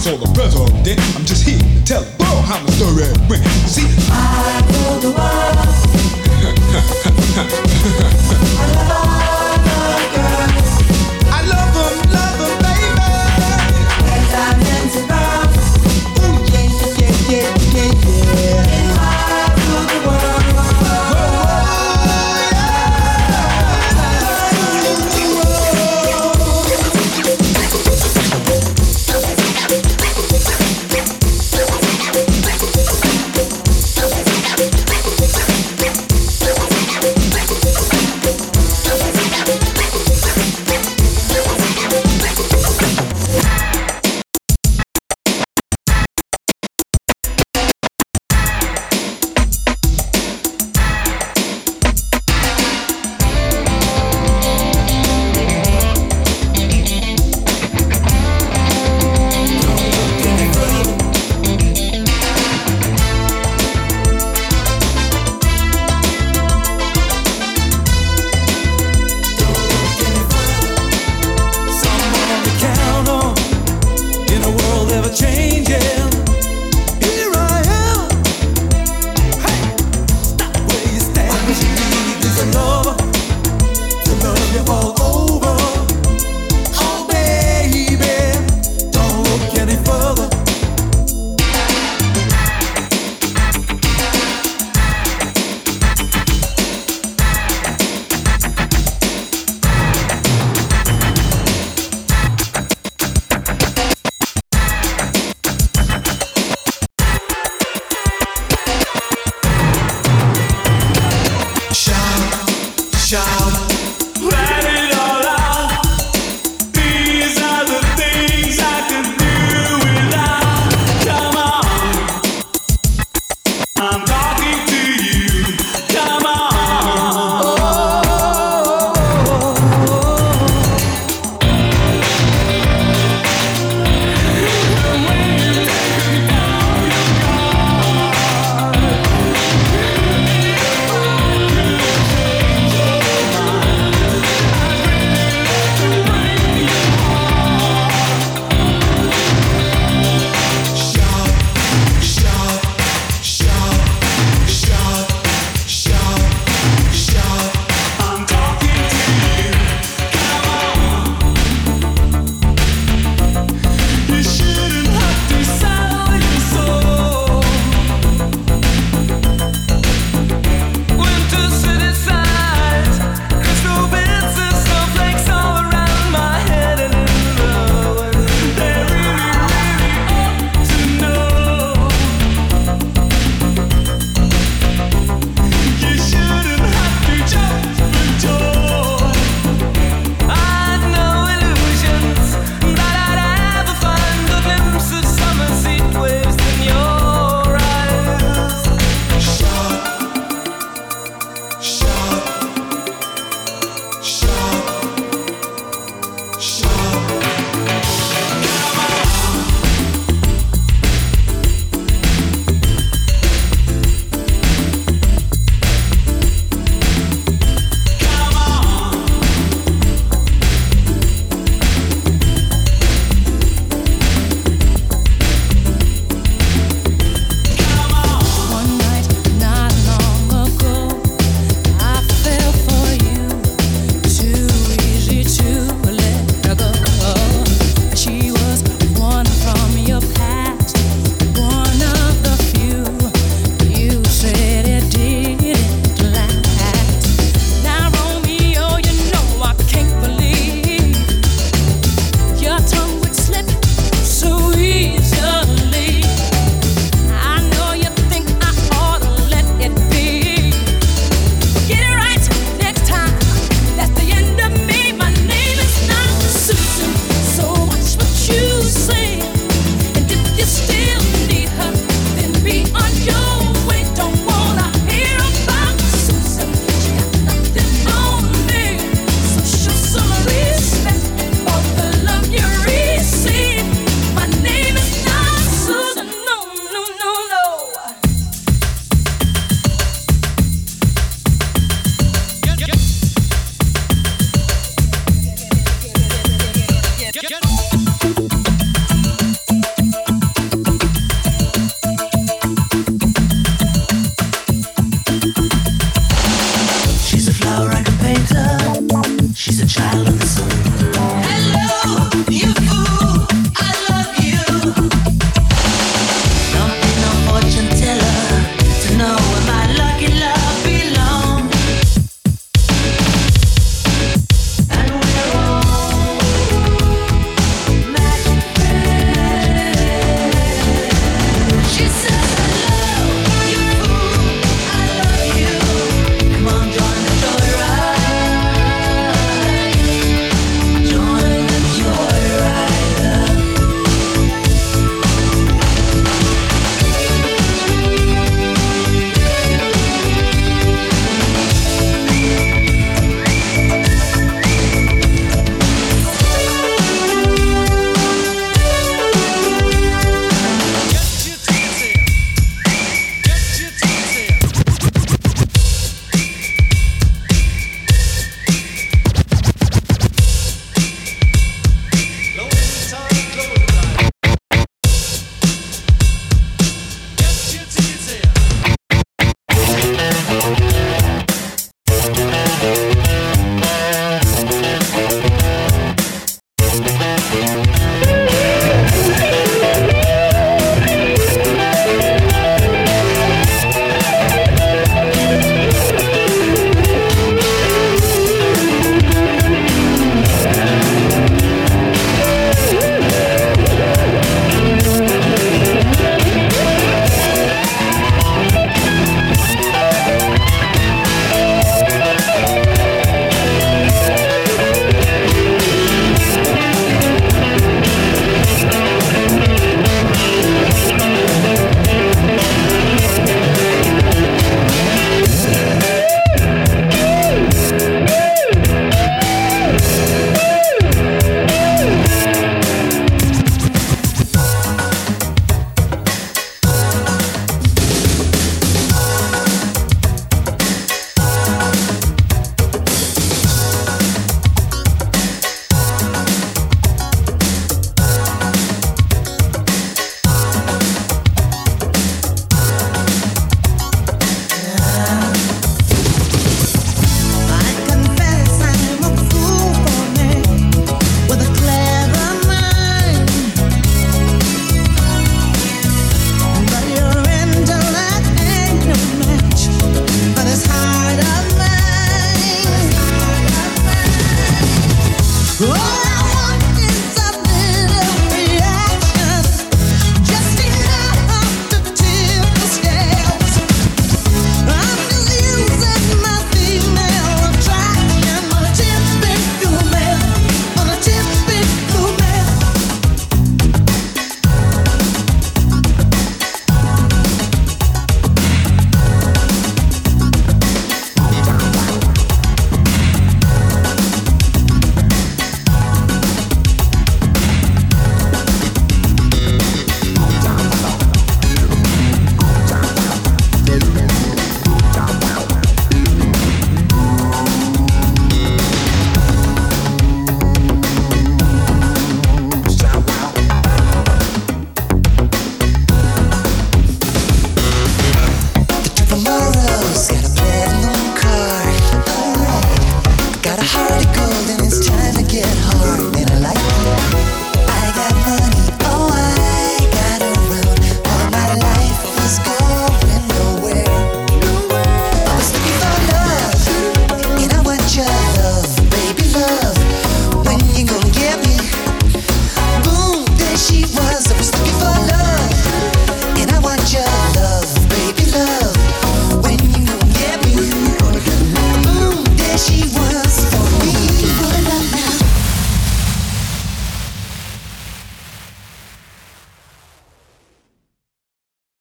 for the president. I'm just here to tell the world how my story went. See, I the world. child.